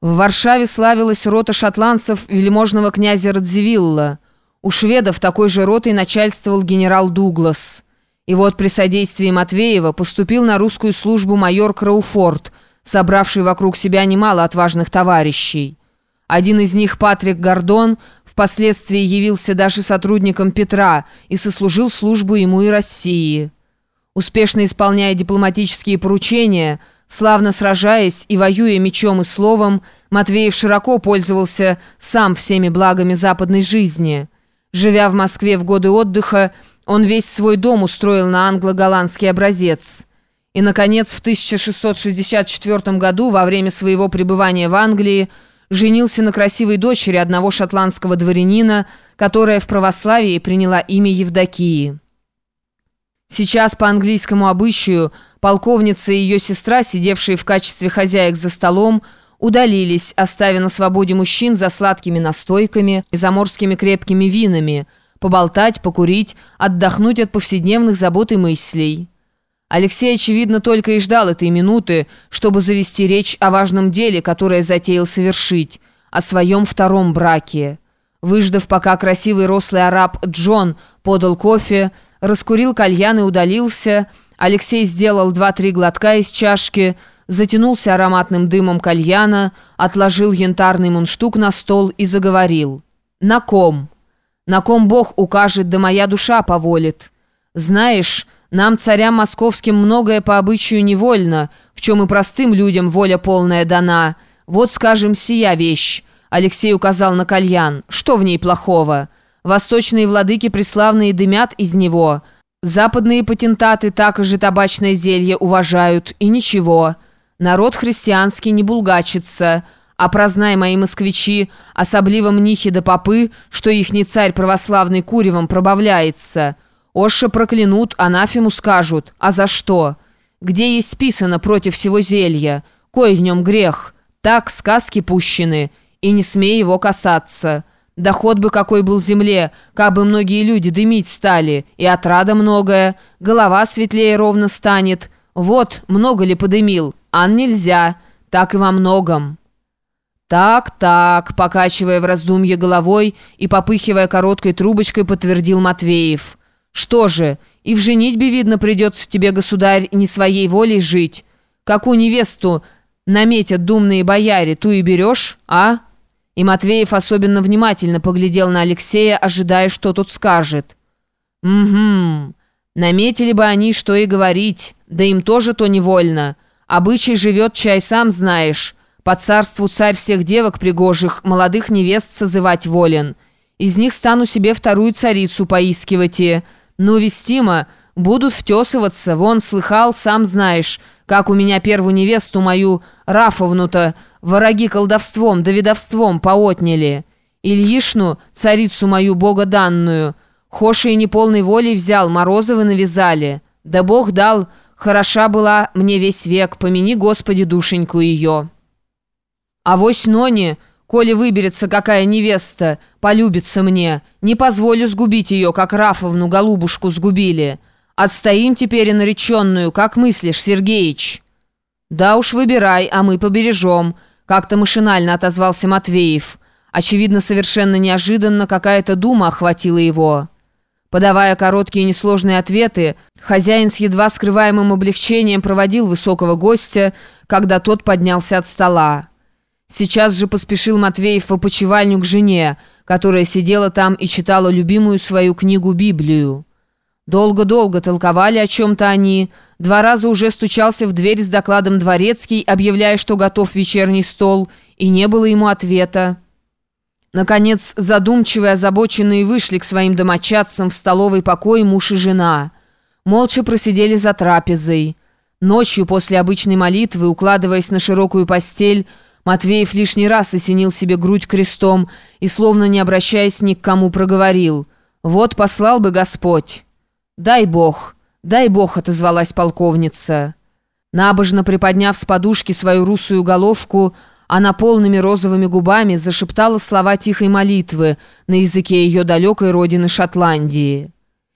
В Варшаве славилась рота шотландцев вельможного князя Радзивилла. У шведов такой же ротой начальствовал генерал Дуглас. И вот при содействии Матвеева поступил на русскую службу майор Крауфорд, собравший вокруг себя немало отважных товарищей. Один из них, Патрик Гордон, впоследствии явился даже сотрудником Петра и сослужил службу ему и России. Успешно исполняя дипломатические поручения – Славно сражаясь и воюя мечом и словом, Матвеев широко пользовался сам всеми благами западной жизни. Живя в Москве в годы отдыха, он весь свой дом устроил на англо-голландский образец. И, наконец, в 1664 году, во время своего пребывания в Англии, женился на красивой дочери одного шотландского дворянина, которая в православии приняла имя Евдокии. Сейчас по английскому обычаю полковница и ее сестра, сидевшие в качестве хозяек за столом, удалились, оставив на свободе мужчин за сладкими настойками и заморскими крепкими винами, поболтать, покурить, отдохнуть от повседневных забот и мыслей. Алексей, очевидно, только и ждал этой минуты, чтобы завести речь о важном деле, которое затеял совершить, о своем втором браке. Выждав, пока красивый рослый араб Джон подал кофе, раскурил кальян и удалился. Алексей сделал два-три глотка из чашки, затянулся ароматным дымом кальяна, отложил янтарный мундштук на стол и заговорил. «На ком? На ком Бог укажет, да моя душа поволит. Знаешь, нам, царям московским, многое по обычаю невольно, в чем и простым людям воля полная дана. Вот, скажем, сия вещь». Алексей указал на кальян. «Что в ней плохого?» Восточные владыки преславные дымят из него. Западные патентаты так же табачное зелье уважают, и ничего. Народ христианский не булгачится. А прознай, мои москвичи, особливо мнихи да попы, что ихний царь православный куревом пробавляется. Оши проклянут, анафему скажут. А за что? Где есть списано против всего зелья? Кой в нем грех? Так сказки пущены, и не смей его касаться». Доход бы какой был земле, как бы многие люди дымить стали, и отрада многое, голова светлее ровно станет. Вот, много ли подымил, ан нельзя, так и во многом». «Так, так», покачивая в раздумье головой и попыхивая короткой трубочкой, подтвердил Матвеев. «Что же, и в женитьбе, видно, придется тебе, государь, не своей волей жить. Какую невесту наметят думные бояре, ту и берешь, а?» И Матвеев особенно внимательно поглядел на Алексея, ожидая, что тут скажет. «Угу. Наметили бы они, что и говорить. Да им тоже то невольно. Обычай живет, чай сам знаешь. По царству царь всех девок пригожих, молодых невест созывать волен. Из них стану себе вторую царицу поискивать и... Ну, вестимо, будут втесываться. Вон, слыхал, сам знаешь, как у меня первую невесту мою, Рафовну-то, вороги колдовством да ведовством поотняли. Ильишну, царицу мою богоданную, Хоши и неполной волей взял, Морозовы навязали. Да Бог дал, хороша была мне весь век, помяни, Господи, душеньку ее. А вось Нони, коли выберется какая невеста, полюбится мне, не позволю сгубить ее, как Рафовну голубушку сгубили. Отстоим теперь и нареченную, как мыслишь, Сергеич?» «Да уж выбирай, а мы побережем», как-то машинально отозвался Матвеев. Очевидно, совершенно неожиданно какая-то дума охватила его. Подавая короткие несложные ответы, хозяин с едва скрываемым облегчением проводил высокого гостя, когда тот поднялся от стола. Сейчас же поспешил Матвеев в опочивальню к жене, которая сидела там и читала любимую свою книгу «Библию». Долго-долго толковали о чем-то они. Два раза уже стучался в дверь с докладом дворецкий, объявляя, что готов вечерний стол, и не было ему ответа. Наконец, задумчивые, озабоченные вышли к своим домочадцам в столовый покой муж и жена. Молча просидели за трапезой. Ночью, после обычной молитвы, укладываясь на широкую постель, Матвеев лишний раз осенил себе грудь крестом и, словно не обращаясь ни к кому, проговорил «Вот послал бы Господь». «Дай бог, дай бог», — отозвалась полковница. Набожно приподняв с подушки свою русую головку, она полными розовыми губами зашептала слова тихой молитвы на языке ее далекой родины Шотландии.